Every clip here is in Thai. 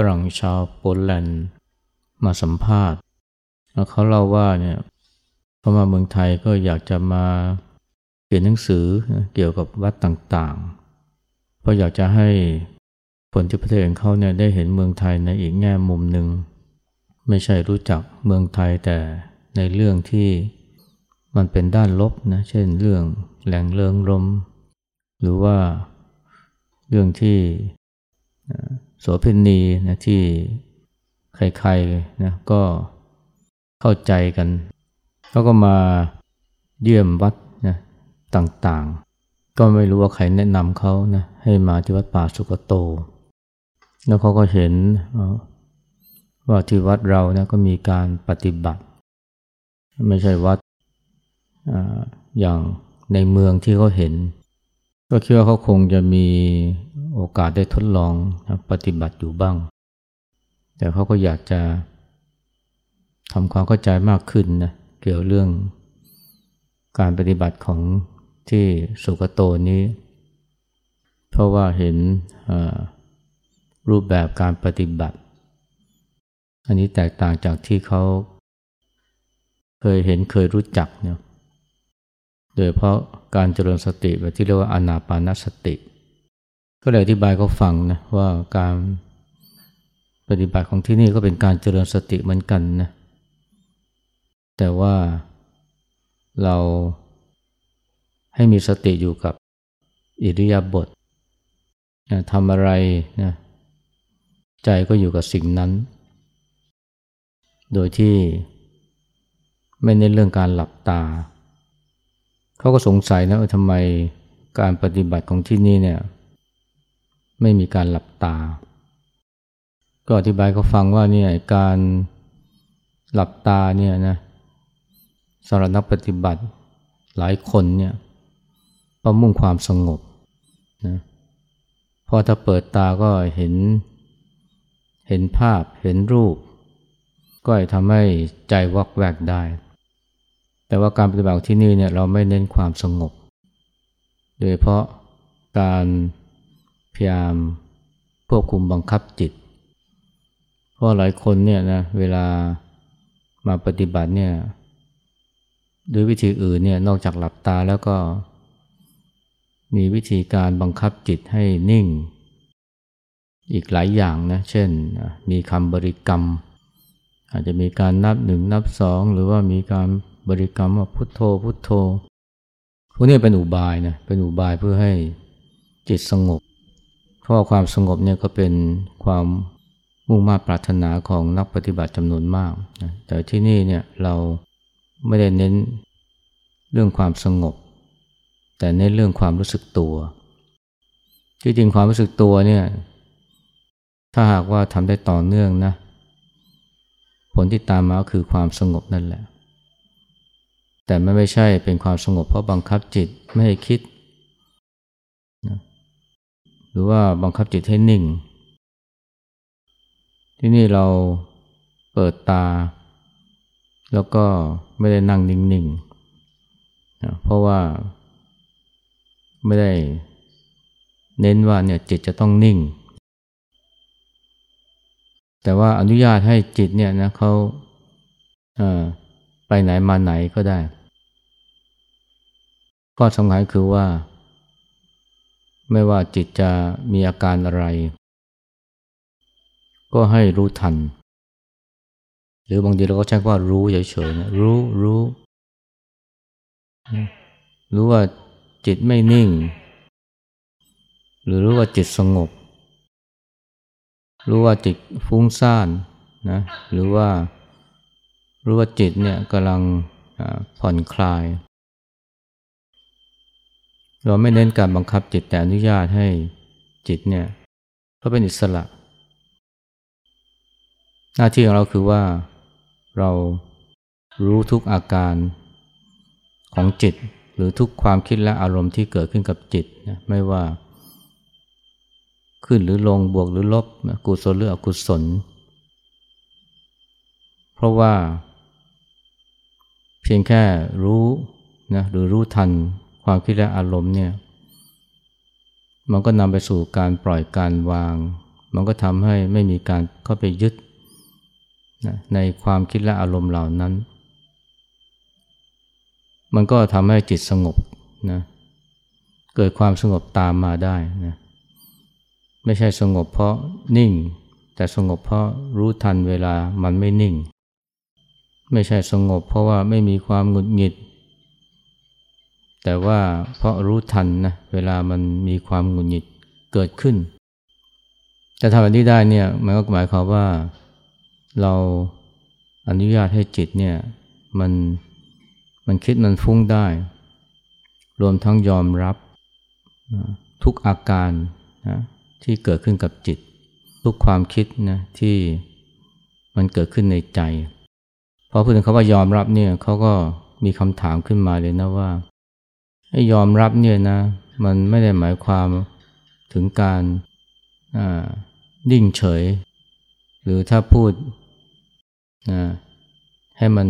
ฝรั่งชาวโปแลนด์มาสัมภาษณ์ แล้วเขาเล่าว่าเนี่ยเขามาเมืองไทยก็อยากจะมาเขียนหนังสือเกี่ยวกับวัดต่างๆ เพราะอยากจะให้คนที่ประเทศของเขาเนี่ยได้เห็นเมืองไทยในอีกแง่มุมหนึ่ง ไม่ใช่รู้จักเมืองไทยแต่ในเรื่องที่มันเป็นด้านลบนะเช่นเรื่องแหล่งเริงรม หรือว่าเรื่องที่ โสเภณีนะที่ใครๆนะก็เข้าใจกันแล้วก็มาเยี่ยมวัดนะต่างๆ ก็ไม่รู้ว่าใครแนะนำเขานะให้มาที่วัดป่าสุกโต แล้วเขาก็เห็นว่าที่วัดเรานะก็มีการปฏิบัติ ไม่ใช่วัดออย่างในเมืองที่เขาเห็น ก็คิดว่าเขาคงจะมี โอกาสได้ทดลองปฏิบัติอยู่บ้าง แต่เขาก็อยากจะทำความเข้าใจมากขึ้นนะเกี่ยวเรื่องการปฏิบัติของที่สุกโตนี้ เพราะว่าเห็นรูปแบบการปฏิบัติ อันนี้แตกต่างจากที่เขาเคยเห็นเคยรู้จักเนี่ยโดยเพราะการเจริญสติแบบที่เรียกว่าอนาปานสติ ก็เลยอธิบายเขาฟังนะว่าการปฏิบัติของที่นี่ก็เป็นการเจริญสติเหมือนกันนะแต่ว่าเราให้มีสติอยู่กับอิริยาบถนะทำอะไรนะใจก็อยู่กับสิ่งนั้น โดยที่ไม่เน้นเรื่องการหลับตา เขาก็สงสัยนะว่าทำไมการปฏิบัติของที่นี่เนี่ย ไม่มีการหลับตา ก็อธิบายเขาฟังว่าเนี่ยการหลับตาเนี่ยนะสำหรับนักปฏิบัติหลายคนเนี่ยประมุ่งความสงบนะพอถ้าเปิดตาก็เห็น เห็นภาพเห็นรูป ก็ทำให้ใจวักแวกได้ แต่ว่าการปฏิบัติที่นี่เนี่ยเราไม่เน้นความสงบ โดยเพราะการ พยายามควบคุมบังคับจิต เพราะหลายคนเนี่ยนะเวลามาปฏิบัติเนี่ยด้วยวิธีอื่นเนี่ยนอกจากหลับตาแล้วก็ มีวิธีการบังคับจิตให้นิ่ง อีกหลายอย่างนะเช่น มีคำบริกรรม อาจจะมีการนับหนึ่งนับสองหรือว่ามีการบริกรรมว่าพุทโธพุทโธพวกนี้เป็นอุบายนะเป็นอุบายเพื่อให้จิตสงบ เพราะความสงบเนี่ยก็เป็นความมุ่งมา่ปรารถนาของนักปฏิบัติจำนวนมากนะแต่ที่นี่เนี่ยเราไม่ได้เน้นเรื่องความสงบ แต่เน้นเรื่องความรู้สึกตัว ที่จริงความรู้สึกตัวเนี่ยถ้าหากว่าทำได้ต่อเนื่องนะ ผลที่ตามมาคือความสงบนั่นแหละ แต่ไม่ใช่เป็นความสงบเพราะบังคับจิตไม่ให้คิด รือว่าบังคับจิตให้นิ่ง ที่นี่เราเปิดตา แล้วก็ไม่ได้นั่งนิ่งๆนะเพราะว่าไม่ได้เน้นว่าเนี่ยจิตจะต้องนิ่ง แต่ว่าอนุญาตให้จิตเนี่ยนะเขาไปไหนมาไหนก็ได้ข้อสำคัญคือว่า ไม่ว่าจิตจะมีอาการอะไร ก็ให้รู้ทัน หรือบางทีเราก็ใช้ว่ารู้เฉยๆนะรู้รู้ รู้ว่าจิตไม่นิ่ง หรือรู้ว่าจิตสงบ รู้ว่าจิตฟุ้งซ่านนะหรือว่ารู้ว่าจิตเนี่ยกำลังผ่อนคลาย เราไม่เน้นการบังคับจิตแต่อนุญาตให้จิตเนี่ยเขาเป็นอิสระ หน้าที่ของเราคือว่าเรารู้ทุกอาการของจิต หรือทุกความคิดและอารมณ์ที่เกิดขึ้นกับจิตนะไม่ว่า ขึ้นหรือลงบวกหรือลบกุศลหรืออกุศล เพราะว่า เพียงแค่รู้นะหรือรู้ทัน ความคิดและอารมณ์เนี่ยมันก็นำไปสู่การปล่อยการวาง มันก็ทำให้ไม่มีการเข้าไปยึดนะในความคิดและอารมณ์เหล่านั้น มันก็ทำให้จิตสงบนะเกิดความสงบตามมาได้นะไม่ใช่สงบเพราะนิ่ง แต่สงบเพราะรู้ทันเวลามันไม่นิ่ง ไม่ใช่สงบเพราะว่าไม่มีความหงุดหงิด แต่ว่าเพราะรู้ทันนะเวลามันมีความหงุดหงิดเกิดขึ้นจะทำแบบนี้ได้เนี่ยมันก็หมายความว่าเราอนุญาตให้จิตเนี่ยมันมันคิดมันฟุ้งได้ รวมทั้งยอมรับทุกอาการนะที่เกิดขึ้นกับจิต ทุกความคิดนะที่มันเกิดขึ้นในใจพอพูดถึงคำว่ายอมรับเนี่ยเขาก็มีคำถามขึ้นมาเลยนะว่า ให้ยอมรับเนี่ยนะ มันไม่ได้หมายความถึงการนิ่งเฉย หรือถ้าพูดนะให้มัน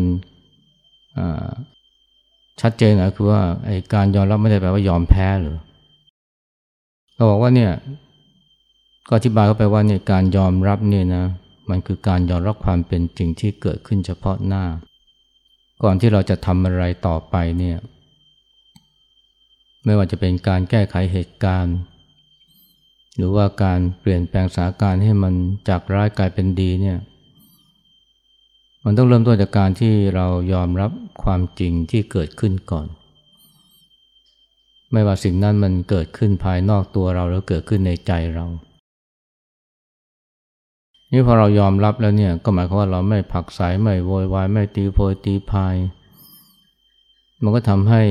ชัดเจนนะคือว่าไอ้การยอมรับไม่ได้แปลว่ายอมแพ้หรือเราบอกว่าเนี่ยก็อธิบายเข้าไปว่าเนี่ยการยอมรับเนี่ยนะมันคือการยอมรับความเป็นจริงที่เกิดขึ้นเฉพาะหน้า ก่อนที่เราจะทำอะไรต่อไปเนี่ย ไม่ว่าจะเป็นการแก้ไขเหตุการณ์ หรือว่าการเปลี่ยนแปลงสถานการณ์ให้มันจากร้ายกลายเป็นดีเนี่ยมันต้องเริ่มต้นจากการที่เรายอมรับความจริงที่เกิดขึ้นก่อน ไม่ว่าสิ่งนั้นมันเกิดขึ้นภายนอกตัวเราหรือเกิดขึ้นในใจเรา นี่พอเรายอมรับแล้วเนี่ยก็หมายความว่าเราไม่ผักสายไม่โวยวายไม่ตีโพยตีพาย มันก็ทำให้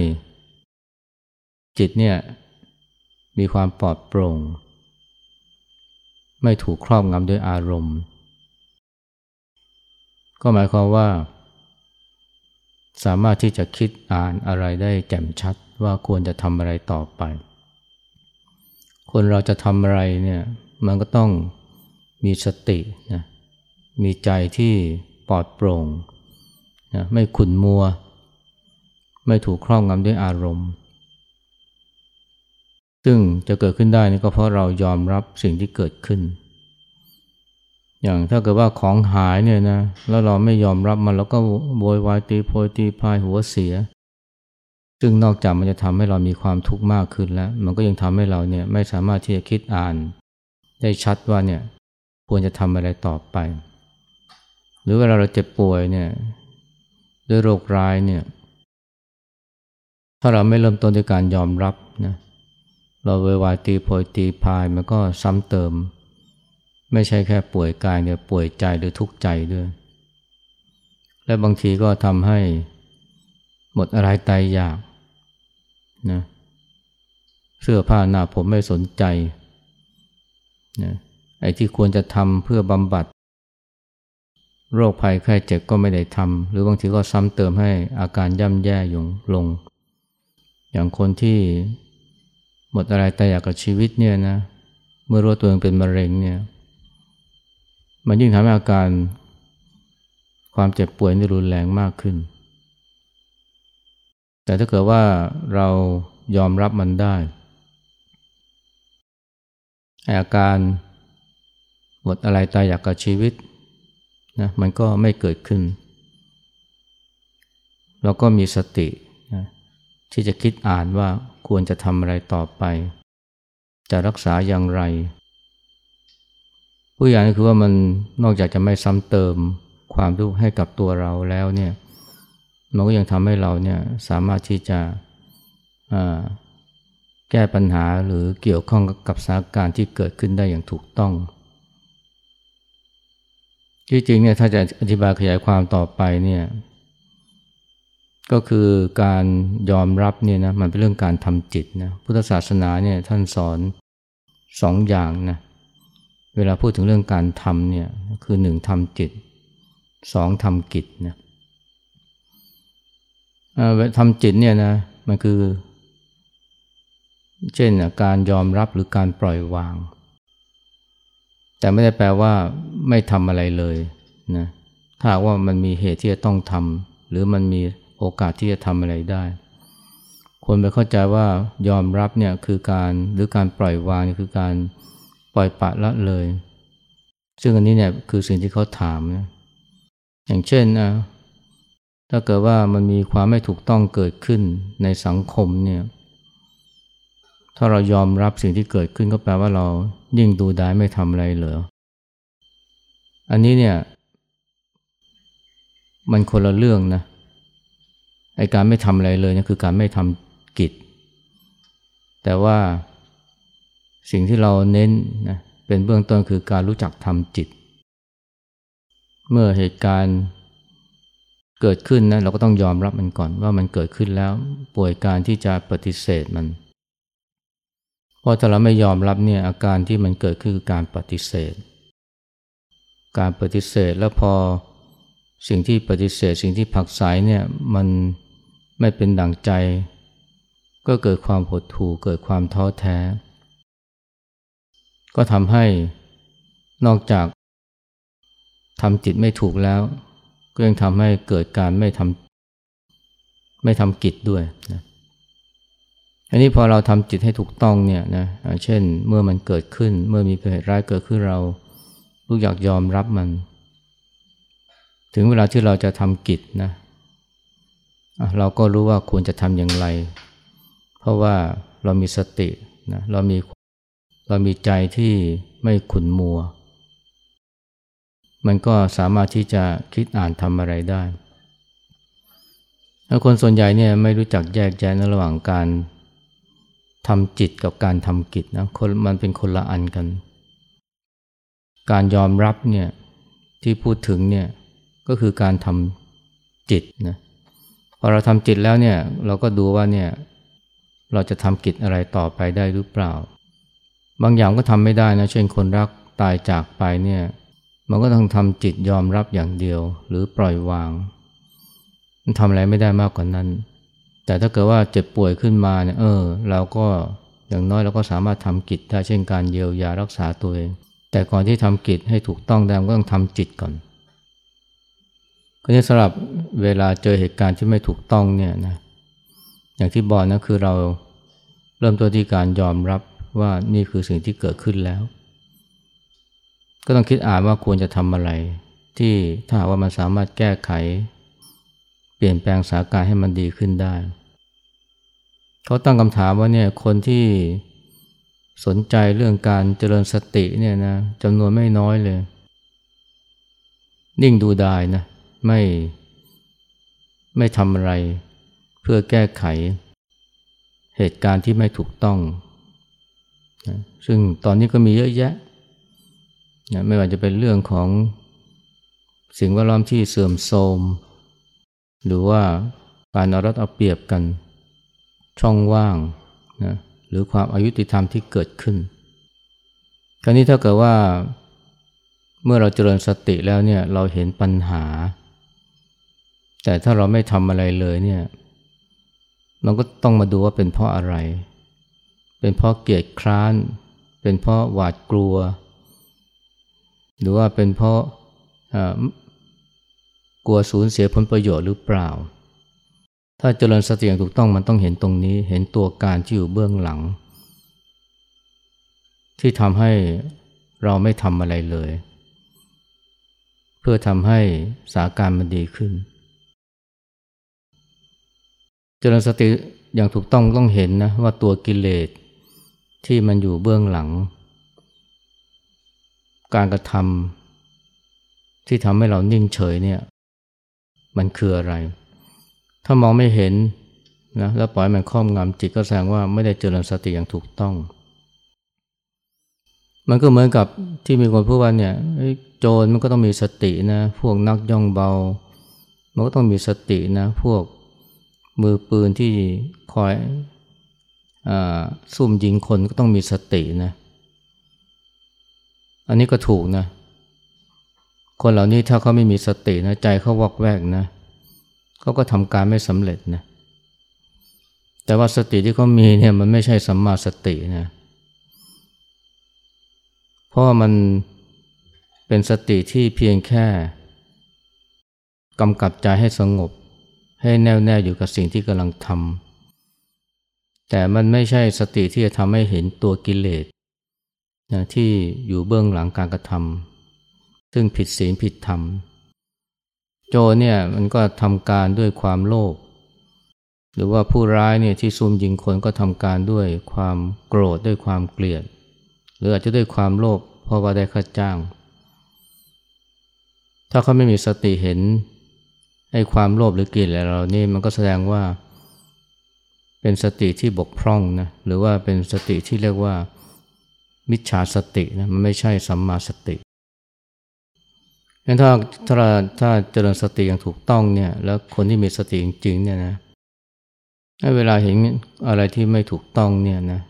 จิตเนี่ยมีความปลอดโปร่ง ไม่ถูกครอบงำด้วยอารมณ์ ก็หมายความว่า สามารถที่จะคิดอ่านอะไรได้แจ่มชัดว่าควรจะทำอะไรต่อไป คนเราจะทำอะไรเนี่ยมันก็ต้องมีสตินะมีใจที่ปลอดโปร่งนะไม่ขุนมัว ไม่ถูกครอบงำด้วยอารมณ์ ซึ่งจะเกิดขึ้นได้นี่ก็เพราะเรายอมรับสิ่งที่เกิดขึ้น อย่างถ้าเกิดว่าของหายเนี่ยนะแล้วเราไม่ยอมรับมันแล้วก็โวยวายตีโพยตีพายหัวเสีย ซึ่งนอกจากมันจะทำให้เรามีความทุกข์มากขึ้นแล้ว มันก็ยังทำให้เราเนี่ยไม่สามารถที่จะคิดอ่าน ได้ชัดว่าเนี่ยควรจะทำอะไรต่อไป หรือเวลาเราเจ็บป่วยเนี่ยด้วยโรคร้ายเนี่ยถ้าเราไม่เริ่มต้นด้วยการยอมรับ เราเววายตีโพยตีพายมันก็ซ้ำเติม ไม่ใช่แค่ป่วยกายเนี่ยป่วยใจหรือทุกข์ใจด้วย และบางทีก็ทำให้หมดอะไรตายอยากนะเสื้อผ้าหน้าผมไม่สนใจนะไอ้ที่ควรจะทำเพื่อบำบัด โรคภัยไข้เจ็บก็ไม่ได้ทำหรือบางทีก็ซ้ำเติมให้อาการย่ำแย่ยงลง อย่างคนที่ หมดอะไรตายอยากกับชีวิตเนี่ยนะเมื่อรู้ตัวเองเป็นมะเร็งเนี่ยมันยิ่งทำให้อาการความเจ็บป่วยนี่รุนแรงมากขึ้น แต่ถ้าเกิดว่าเรายอมรับมันได้ อาการหมดอะไรตายอยากกับชีวิตนะมันก็ไม่เกิดขึ้น เราก็มีสตินะที่จะคิดอ่านว่า ควรจะทำอะไรต่อไป จะรักษาอย่างไร ผู้อย่างคือว่ามันนอกจากจะไม่ซ้ำเติมความทุกข์ให้กับตัวเราแล้วเนี่ยมันก็ยังทำให้เราเนี่ยสามารถที่จะแก้ปัญหาหรือเกี่ยวข้องกับสถานการณ์ที่เกิดขึ้นได้อย่างถูกต้องที่จริงเนี่ยถ้าจะอธิบายขยายความต่อไปเนี่ย ก็คือการยอมรับเนี่ยนะมันเป็นเรื่องการทำจิตนะพุทธศาสนาเนี่ยท่านสอนสองอย่างนะเวลาพูดถึงเรื่องการทำเนี่ยคือหนึ่งทำจิตสองทำกิจนะทำจิตเนี่ยนะมันคือ เช่นการยอมรับหรือการปล่อยวาง แต่ไม่ได้แปลว่าไม่ทำอะไรเลยนะถ้าว่ามันมีเหตุที่จะต้องทำหรือมันมี โอกาสที่จะทำอะไรได้ คนไปเข้าใจว่ายอมรับเนี่ยคือการหรือการปล่อยวางคือการปล่อยปะละเลย ซึ่งอันนี้เนี่ยคือสิ่งที่เขาถามนะอย่างเช่นนะถ้าเกิดว่ามันมีความไม่ถูกต้องเกิดขึ้นในสังคมเนี่ย ถ้าเรายอมรับสิ่งที่เกิดขึ้นก็แปลว่าเรายิ่งดูได้ไม่ทำอะไรเหรอ อันนี้เนี่ย มันคนละเรื่องนะ ไอการไม่ทำอะไรเลยนี่คือการไม่ทำกิจ แต่ว่าสิ่งที่เราเน้นนะเป็นเบื้องต้นคือการรู้จักทำจิต เมื่อเหตุการณ์เกิดขึ้นนะเราก็ต้องยอมรับมันก่อนว่ามันเกิดขึ้นแล้วป่วยการที่จะปฏิเสธมัน เพราะถ้าเราไม่ยอมรับเนี่ยอาการที่มันเกิดขึ้นคือการปฏิเสธ การปฏิเสธแล้วพอสิ่งที่ปฏิเสธ สิ่งที่ผักสายเนี่ยมัน ไม่เป็นดั่งใจ ก็เกิดความหดหู่เกิดความท้อแท้ ก็ทำให้นอกจากทำจิตไม่ถูกแล้ว ก็ยังทำให้เกิดการไม่ทำไม่ทำกิจด้วยนะอันนี้พอเราทำจิตให้ถูกต้องเนี่ยนะเช่นเมื่อมันเกิดขึ้นเมื่อมีเหตุร้ายเกิดขึ้นเรารู้อยากยอมรับมัน ถึงเวลาที่เราจะทำกิจนะ เราก็รู้ว่าควรจะทำอย่างไร เพราะว่าเรามีสตินะเรามีเรามีใจที่ไม่ขุนมัว มันก็สามารถที่จะคิดอ่านทำอะไรได้แล้วคนส่วนใหญ่เนี่ยไม่รู้จักแยกแยะในระหว่างการทำจิตกับการทำกิจนะคนมันเป็นคนละอันกัน การยอมรับเนี่ยที่พูดถึงเนี่ยก็คือการทำจิตนะ อเราทำจิตแล้วเนี่ยเราก็ดูว่าเนี่ยเราจะทำกิจอะไรต่อไปได้หรือเปล่า บางอย่างก็ทำไม่ได้นะเช่นคนรักตายจากไปเนี่ยมันก็ต้องทำจิตยอมรับอย่างเดียวหรือปล่อยวาง มันทำอะไรไม่ได้มากกว่านั้น แต่ถ้าเกิดว่าเจ็บป่วยขึ้นมาเนี่ยเออเราก็อย่างน้อยเราก็สามารถทำกิจได้เช่นการเยียวยารักษาตัวเองแต่ก่อนที่ทำกิจให้ถูกต้องได้ก็ต้องทำจิตก่อน ก็นี้สำหรับเวลาเจอเหตุการณ์ที่ไม่ถูกต้องเนี่ยนะอย่างที่บอกนะคือเราเริ่มต้นที่การยอมรับว่านี่คือสิ่งที่เกิดขึ้นแล้ว ก็ต้องคิดอ่านว่าควรจะทำอะไร ที่ถ้าหากว่ามันสามารถแก้ไข เปลี่ยนแปลงสถานการณ์ให้มันดีขึ้นได้ เขาตั้งคำถามว่าเนี่ยคนที่สนใจเรื่องการเจริญสติเนี่ยนะจำนวนไม่น้อยเลย นิ่งดูดายนะ ไม่ไม่ทำอะไร เพื่อแก้ไข เหตุการณ์ที่ไม่ถูกต้องนะซึ่งตอนนี้ก็มีเยอะแยะนะไม่ว่าจะเป็นเรื่องของสิ่งแวดล้อมที่เสื่อมโทรม หรือว่าการเอารัดเอาเปรียบกัน ช่องว่างนะหรือความอายุติธรรมที่เกิดขึ้น คราวนี้ถ้าเกิดว่าเมื่อเราเจริญสติแล้วเนี่ยเราเห็นปัญหา แต่ถ้าเราไม่ทำอะไรเลยเนี่ยเราก็ต้องมาดูว่าเป็นเพราะอะไร เป็นเพราะเกียดคร้าน เป็นเพราะหวาดกลัว หรือว่าเป็นเพราะกลัวสูญเสียผลประโยชน์หรือเปล่า ถ้าเจริญสติอย่างถูกต้องมันต้องเห็นตรงนี้ เห็นตัวการที่อยู่เบื้องหลัง ที่ทำให้เราไม่ทำอะไรเลย เพื่อทำให้สาการมันดีขึ้น เจริญสติอย่างถูกต้องต้องเห็นนะว่าตัวกิเลสที่มันอยู่เบื้องหลัง การกระทำที่ทำให้เรานิ่งเฉยเนี่ย มันคืออะไร ถ้ามองไม่เห็นนะแล้วปล่อยมันครอบงำจิตก็แสดงว่าไม่ได้เจริญสติอย่างถูกต้อง มันก็เหมือนกับที่มีคนพูดว่าเนี่ยโจรมันก็ต้องมีสตินะ พวกนักย่องเบา มันก็ต้องมีสตินะ พวก มือปืนที่คอยอซุ่มยิงคนก็ต้องมีสตินะ อันนี้ก็ถูกนะ คนเหล่านี้ถ้าเขาไม่มีสตินะใจเขาวอกแวกนะ เขาก็ทำการไม่สำเร็จนะ แต่ว่าสติที่เขามีเนี่ยมันไม่ใช่สัมมาสตินะ เพราะมันเป็นสติที่เพียงแค่กำกับใจให้สงบ ให้แน่วแน่อยู่กับสิ่งที่กำลังทำแต่มันไม่ใช่สติที่จะทำให้เห็นตัวกิเลสนะที่อยู่เบื้องหลังการกระทำซึ่งผิดศีลผิดธรรม โจเนี่ยมันก็ทำการด้วยความโลภหรือว่าผู้ร้ายเนี่ยที่ซุ่มยิงคนก็ทำการด้วยความโกรธด้วยความเกลียด หรืออาจจะด้วยความโลภเพราะว่าได้ค่าจ้าง ถ้าเขาไม่มีสติเห็น ไอ้ความโลภหรือกลียดอะไรเรานี่มันก็แสดงว่า เป็นสติที่บกพร่องนะหรือว่าเป็นสติที่เรียกว่า มิจฉาสตินะมันไม่ใช่สัมมาสติงั้นถ้าถ้าถ้าเจริญสติอย่างถูกต้องเนี่ย แล้วคนที่มีสติจริงๆเนี่ยนะเวลาเห็นอะไรที่ไม่ถูกต้องเนี่ยนะ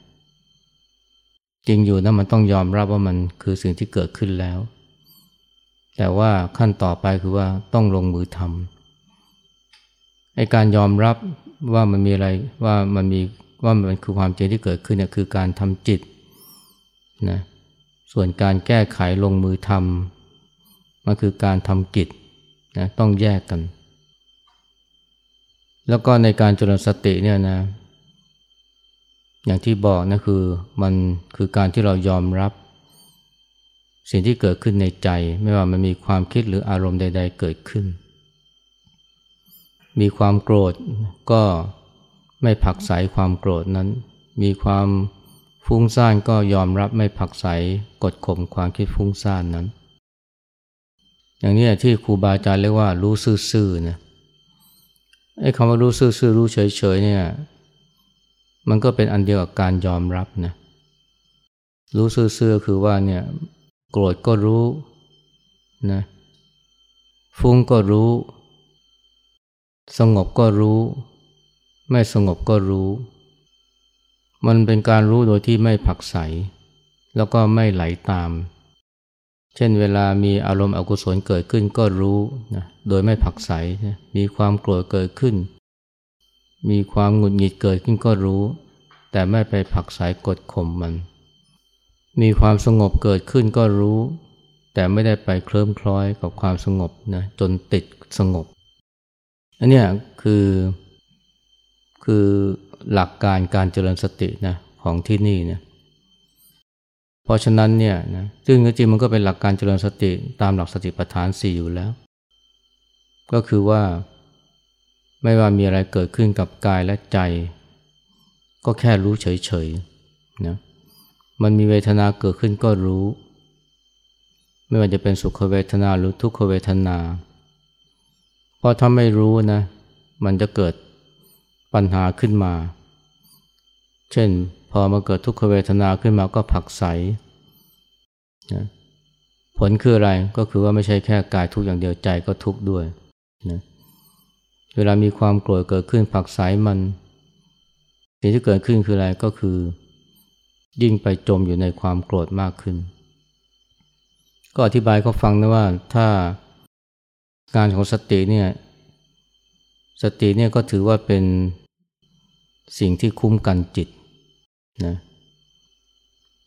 จริงอยู่นะมันต้องยอมรับว่ามันคือสิ่งที่เกิดขึ้นแล้ว แต่ว่าขั้นต่อไปคือว่าต้องลงมือทำ ไอการยอมรับว่ามันมีอะไรว่ามันมีว่ามันคือความจริงที่เกิดขึ้นเนี่ยคือการทำจิตนะส่วนการแก้ไขลงมือทำมันคือการทำกิจนะต้องแยกกัน แล้วก็ในการจริญสติเนี่ยนะอย่างที่บอกนะคือมันคือการที่เรายอมรับ สิ่งที่เกิดขึ้นในใจ ไม่ว่ามันมีความคิดหรืออารมณ์ใด ๆ เกิดขึ้น มีความโกรธก็ไม่ผักใสความโกรธนั้น มีความฟุ้งซ่านก็ยอมรับไม่ผักใสกดข่มความคิดฟุ้งซ่านนั้น อย่างนี้ที่ครูบาอาจารย์เรียกว่ารู้ซื่อๆนะไอ้คำว่ารู้ซื่อๆรู้เฉยๆเนี่ยมันก็เป็นอันเดียวกับการยอมรับนะรู้ซื่อๆคือว่าเนี่ยโกรธก็รู้นะฟุ้งก็รู้ สงบก็รู้ ไม่สงบก็รู้ มันเป็นการรู้โดยที่ไม่ผักใส แล้วก็ไม่ไหลาตาม เช่นเวลามีอารมณ์อกุศลเกิดขึ้นก็รู้นะโดยไม่ผักใส มีความโกรธเกิดขึ้น มีความหงุดหงิดเกิดขึ้นก็รู้ แต่ไม่ไปผักใสกดข่มมัน มีความสงบเกิดขึ้นก็รู้ แต่ไม่ได้ไปเคลิ้มคล้อยกับความสงบนะจนติดสงบ อันนี้คือ คือหลักการการเจริญสตินะของที่นี่นะเพราะฉะนั้นเนี่ยนะซึ่งจริงมันก็เป็นหลักการเจริญสติตามหลักสติปัฏฐานสี่อยู่แล้ว ก็คือว่าไม่ว่ามีอะไรเกิดขึ้นกับกายและใจ ก็แค่รู้เฉยๆนะมันมีเวทนาเกิดขึ้นก็รู้ ไม่ว่าจะเป็นสุขเวทนาหรือทุกขเวทนา ราะถ้าไม่รู้นะ มันจะเกิดปัญหาขึ้นมา เช่น พอมาเกิดทุกขเวทนาขึ้นมาก็ผักใสนะผลคืออะไรก็คือว่าไม่ใช่แค่กายทุกอย่างเดียวใจก็ทุกข์ด้วยนะเวลามีความโกรธเกิดขึ้นผักสายมัน สิ่งที่เกิดขึ้นคืออะไรก็คือ ยิ่งไปจมอยู่ในความโกรธมากขึ้น ก็อธิบายเขาฟังนะว่าถ้า การของสติเนี่ยสติเนี่ยก็ถือว่าเป็นสิ่งที่คุ้มกันจิตนะ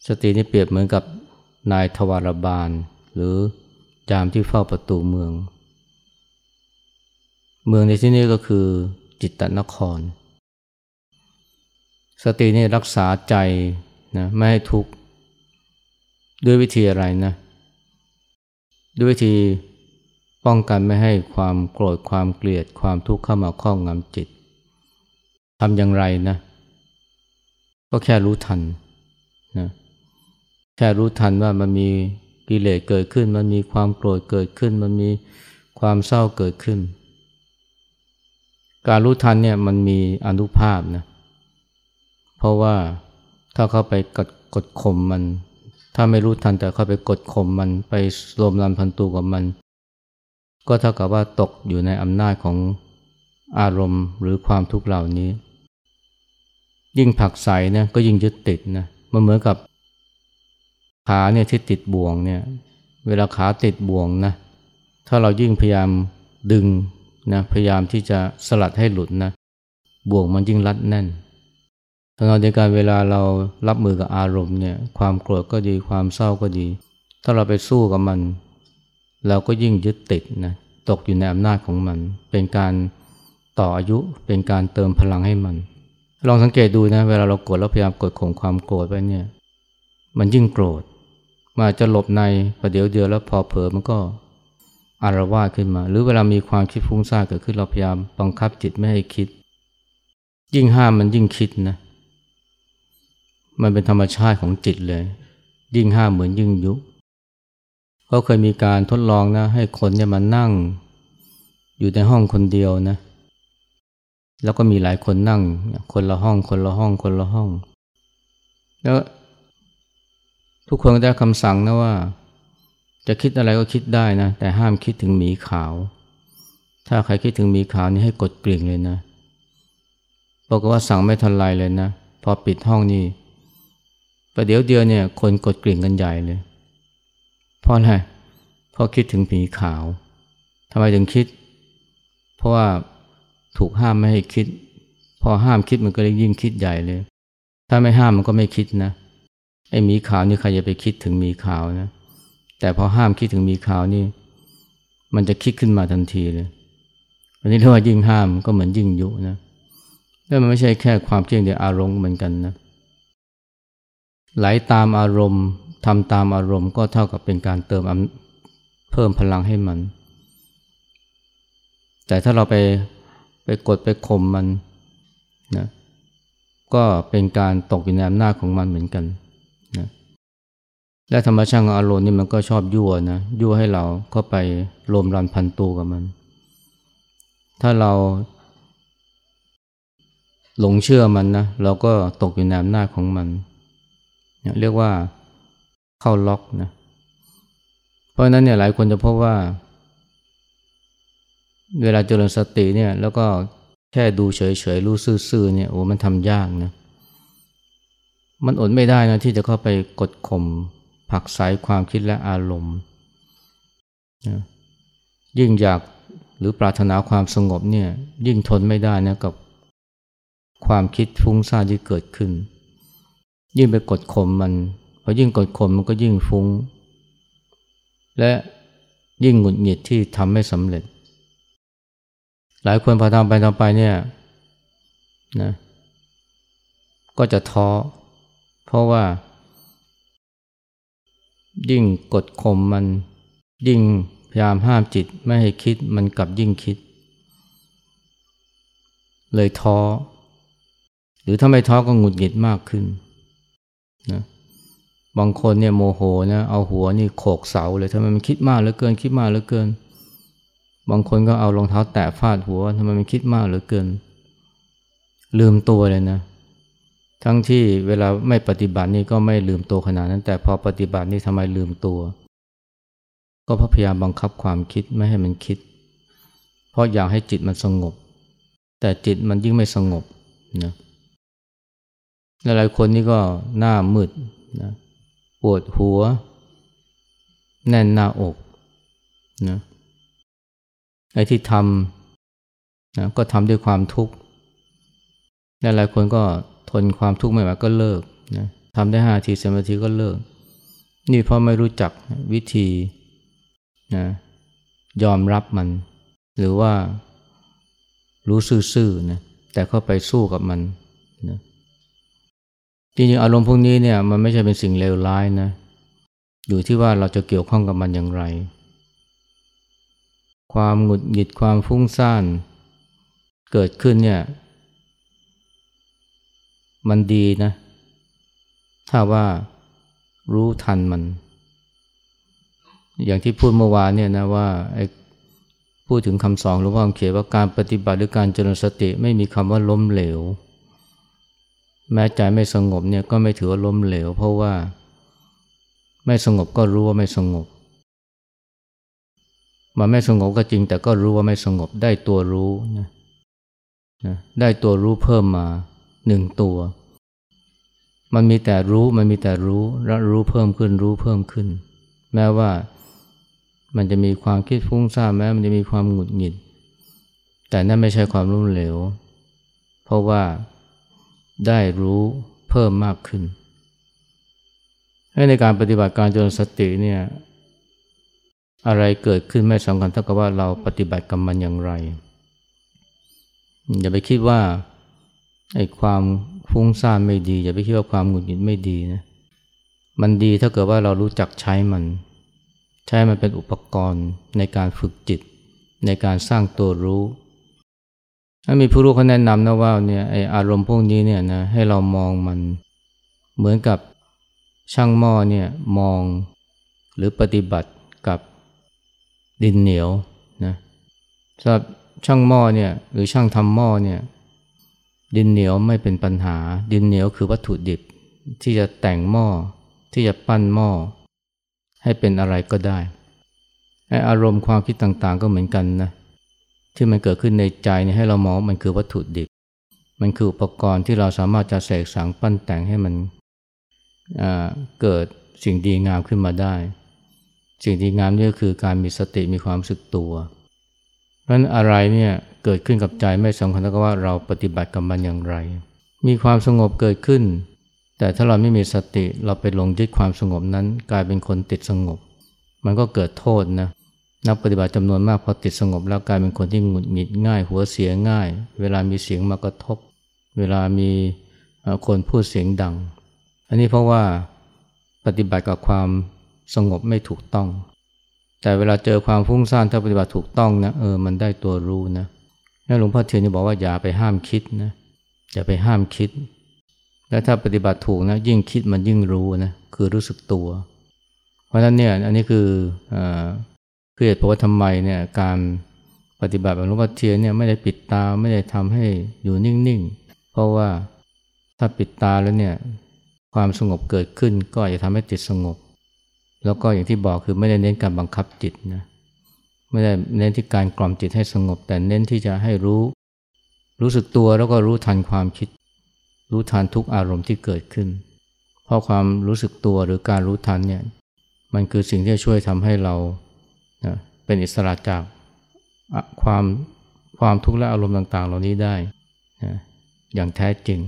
สตินี่เปรียบเหมือนกับนายทวารบาล หรือจามที่เฝ้าประตูเมือง เมืองในที่นี้ก็คือจิตตนคร สตินี่รักษาใจนะไม่ให้ทุกข์ด้วยวิธีอะไรนะ ด้วยวิธี ป้องกันไม่ให้ความโกรธความเกลียดความทุกข์เข้ามาครอบงำจิตทำอย่างไรนะ ก็แค่รู้ทันนะแค่รู้ทันว่ามันมีกิเลสเกิดขึ้น มันมีความโกรธเกิดขึ้น มันมีความเศร้าเกิดขึ้น การรู้ทันเนี่ยมันมีอนุภาพนะเพราะว่าถ้าเข้าไปกดกดข่มมัน ถ้าไม่รู้ทันแต่เข้าไปกดข่มมันไปรมรันพันตูกับมัน ก็เท่ากับว่าตกอยู่ในอำนาจของอารมณ์หรือความทุกข์เหล่านี้ ยิ่งผักใสนะก็ยิ่งยึดติดนะมันเหมือนกับขาเนี่ยที่ติดบ่วงเนี่ยเวลาขาติดบ่วงนะถ้าเรายิ่งพยายามดึงนะพยายามที่จะสลัดให้หลุดนะบ่วงมันยิ่งรัดแน่นตลอดในการเวลาเรารับมือกับอารมณ์เนี่ยความโกรธก็ดีความเศร้าก็ดี ถ้าเราไปสู้กับมัน เราก็ยิ่งยึดติดนะตกอยู่ในอำนาจของมัน เป็นการต่ออายุเป็นการเติมพลังให้มัน ลองสังเกตดูนะเวลาเราโกรธแล้วพยายามกดข่มความโกรธไว้เนี่ย มันยิ่งโกรธมาจะหลบในประเดี๋ยวเดียวแล้วพอเผลอมันก็อารวาสขึ้นมา หรือเวลามีความคิดฟุ้งซ่านเกิดขึ้นเราพยายามบังคับจิตไม่ให้คิด ยิ่งห้ามมันยิ่งคิดนะ มันเป็นธรรมชาติของจิตเลย ยิ่งห้ามเหมือนยิ่งยุ เขาเคยมีการทดลองนะ ให้คนเนี่ยมานั่ง อยู่ในห้องคนเดียวนะ แล้วก็มีหลายคนนั่ง คนละห้อง คนละห้อง คนละห้อง แล้ว ทุกคนได้คำสั่งนะว่า จะคิดอะไรก็คิดได้นะ แต่ห้ามคิดถึงหมีขาว ถ้าใครคิดถึงหมีขาวนี่ให้กดกริ่งเลยนะบอกว่าสั่งไม่ทันไรเลยนะ พอปิดห้องนี่ประเดี๋ยวเดียวเนี่ย คนกดกริ่งกันใหญ่เลย ราะอะไรเพราะคิดถึงหมีขาวทำไมถึงคิด เพราะว่าถูกห้ามไม่ให้คิด พอห้ามคิดมันก็เลยยิ่งคิดใหญ่เลย ถ้าไม่ห้ามมันก็ไม่คิดนะไอ้หมีขาวนี่ใครจะไปคิดถึงหมีขาวนะ แต่พอห้ามคิดถึงหมีขาวนี่ มันจะคิดขึ้นมาทันทีเลยอันนี้เรียกว่ายิ่งห้ามก็เหมือนยิ่งยุนะแล้วมันไม่ใช่แค่ความเพียงเดียวอารมณ์เหมือนกันนะไหลาตามอารมณ์ ทำตามอารมณ์ก็เท่ากับเป็นการเติมเพิ่มพลังให้มัน แต่ถ้าเราไปไปกดไปข่มมันนะก็เป็นการตกอยู่ในอำนาจของมันเหมือนกันนะและธรรมชาติของอารมณ์นี่มันก็ชอบยั่วนะยั่วให้เราเข้าไปรวมรันพันตูกับมัน ถ้าเราหลงเชื่อมันนะเราก็ตกอยู่ในอำนาจของมัน เรียกว่า เข้าล็อกนะ เพราะนั้นเนี่ยหลายคนจะพบว่า เวลาเจริญสติเนี่ยแล้วก็แค่ดูเฉยๆรู้ซื่อๆเนี่ยโอ้มันทำยากนะ มันอดไม่ได้นะที่จะเข้าไปกดข่มผักสายความคิดและอารมณ์ยิ่งอยากหรือปรารถนาความสงบเนี่ยยิ่งทนไม่ได้นะกับความคิดฟุ้งซ่านที่เกิดขึ้น ยิ่งไปกดข่มมัน อยิ่งกดข่มมันก็ยิ่งฟุ้ง และยิ่งหงุดหงิดที่ทำไม่สำเร็จ หลายคนพอทำไปทำไปเนี่ยนะก็จะท้อ เพราะว่า ยิ่งกดข่มมัน ยิ่งพยายามห้ามจิตไม่ให้คิดมันกลับยิ่งคิด เลยท้อ หรือถ้าไม่ท้อก็หงุดหงิดมากขึ้นนะ บางคนเนี่ยโมโหนะเอาหัวนี่โขกเสาเลยทำไมมันคิดมากเหลือเกินคิดมากเหลือเกิน บางคนก็เอารองเท้าแตะฟาดหัวทำไมมันคิดมากเหลือเกิน ลืมตัวเลยนะ ทั้งที่เวลาไม่ปฏิบัตินี่ก็ไม่ลืมตัวขนาดนั้น แต่พอปฏิบัตินี่ทำไมลืมตัว ก็พยายามบังคับความคิดไม่ให้มันคิด เพราะอยากให้จิตมันสงบ แต่จิตมันยิ่งไม่สงบนะหลายคนนี่ก็หน้ามืดนะ ปวดหัว แน่นหน้าอกนะไอ้ที่ทำนะก็ทำด้วยความทุกข์หลายคนก็ทนความทุกข์ไม่ไหวก็เลิกนะทำได้ห้าทีสมาทีก็เลิก นี่เพราะไม่รู้จักวิธีนะยอมรับมัน หรือว่ารู้ซื่อๆนะแต่เข้าไปสู้กับมันนะ จริงๆอารมณ์พวกนี้เนี่ยมันไม่ใช่เป็นสิ่งเลวร้ายนะ อยู่ที่ว่าเราจะเกี่ยวข้องกับมันอย่างไร ความหงุดหงิดความฟุ้งซ่านเกิดขึ้นเนี่ยมันดีนะ ถ้าว่ารู้ทันมัน อย่างที่พูดเมื่อวานเนี่ยนะว่าพูดถึงคำสอนหรือว่าคำเขียนว่าการปฏิบัติหรือการเจริญสติไม่มีคำว่าล้มเหลว แม้ใจไม่สงบเนี่ยก็ไม่ถือว่าล้มเหลว เพราะว่า ไม่สงบก็รู้ว่าไม่สงบ มันไม่สงบก็จริง แต่ก็รู้ว่าไม่สงบได้ตัวรู้นะนะได้ตัวรู้เพิ่มมาหนึ่งตัว มันมีแต่รู้มันมีแต่รู้แล้วรู้เพิ่มขึ้นรู้เพิ่มขึ้น แม้ว่ามันจะมีความคิดฟุ้งซ่านแม้มันจะมีความหงุดหงิด แต่นั่นไม่ใช่ความรุ่มเหลว เพราะว่า ได้รู้เพิ่มมากขึ้น ให้ในการปฏิบัติการเจริญสติเนี่ยอะไรเกิดขึ้นไม่สำคัญเท่ากับว่าเราปฏิบัติกับมันอย่างไร อย่าไปคิดว่าไอ้ความฟุ้งซ่านไม่ดี อย่าไปคิดว่าความหงุดหงิดไม่ดีนะมันดีถ้าเกิดว่าเรารู้จักใช้มัน ใช้มันเป็นอุปกรณ์ในการฝึกจิต ในการสร้างตัวรู้ ถ้ามีผู้รู้เขาแนะนำนะว่าเนี่ยไออารมณ์พวกนี้เนี่ยนะให้เรามองมันเหมือนกับช่างหม้อเนี่ยมองหรือปฏิบัติกับดินเหนียวนะสำหรับช่างหม้อเนี่ยหรือช่างทำหม้อเนี่ยดินเหนียวไม่เป็นปัญหา ดินเหนียวคือวัตถุดิบที่จะแต่งหม้อที่จะปั้นหม้อให้เป็นอะไรก็ได้ไออารมณ์ความคิดต่างๆก็เหมือนกันนะ ที่มันเกิดขึ้นในใจเนี่ยให้เรามองมันคือวัตถุดิบ มันคืออุปกรณ์ที่เราสามารถจะเสกสรรปั้นแต่งให้มันเกิดสิ่งดีงามขึ้นมาได้ สิ่งดีงามนี่ก็คือการมีสติมีความสึกตัว เพราะฉะนั้นอะไรเนี่ยเกิดขึ้นกับใจไม่สำคัญเท่ากับว่าเราปฏิบัติกับมันอย่างไร มีความสงบเกิดขึ้น แต่ถ้าเราไม่มีสติเราไปลงยึดความสงบนั้น กลายเป็นคนติดสงบ มันก็เกิดโทษนะ นักปฏิบัติจำนวนมากพอติดสงบแล้วกลายเป็นคนที่หงุดหงิดง่าย หัวเสียง่าย เวลามีเสียงมากระทบ เวลามีคนพูดเสียงดัง อันนี้เพราะว่าปฏิบัติกับความสงบไม่ถูกต้อง แต่เวลาเจอความฟุ้งซ่านถ้าปฏิบัติถูกต้องนะเออมันได้ตัวรู้นะแล้วหลวงพ่อเทียนนี่บอกว่าอย่าไปห้ามคิดนะอย่าไปห้ามคิด แล้วถ้าปฏิบัติถูกนะยิ่งคิดมันยิ่งรู้นะคือรู้สึกตัว เพราะฉะนั้นเนี่ยอันนี้คืออ คือเหตุผลว่าทำไมเนี่ยการปฏิบัติแบบหลวงพ่อเทียนเนี่ยไม่ได้ปิดตาไม่ได้ทำให้อยู่นิ่งๆ เพราะว่าถ้าปิดตาแล้วเนี่ยความสงบเกิดขึ้นก็จะทำให้จิตสงบ แล้วก็อย่างที่บอกคือไม่ได้เน้นการบังคับจิตนะไม่ได้เน้นที่การกล่อมจิตให้สงบ แต่เน้นที่จะให้รู้ รู้สึกตัวแล้วก็รู้ทันความคิด รู้ทันทุกอารมณ์ที่เกิดขึ้น เพราะความรู้สึกตัวหรือการรู้ทันเนี่ยมันคือสิ่งที่ช่วยทำให้เรา เป็นอิสระจากความความทุกข์และอารมณ์ต่าง ๆ เหล่านี้ได้นะอย่างแท้จริง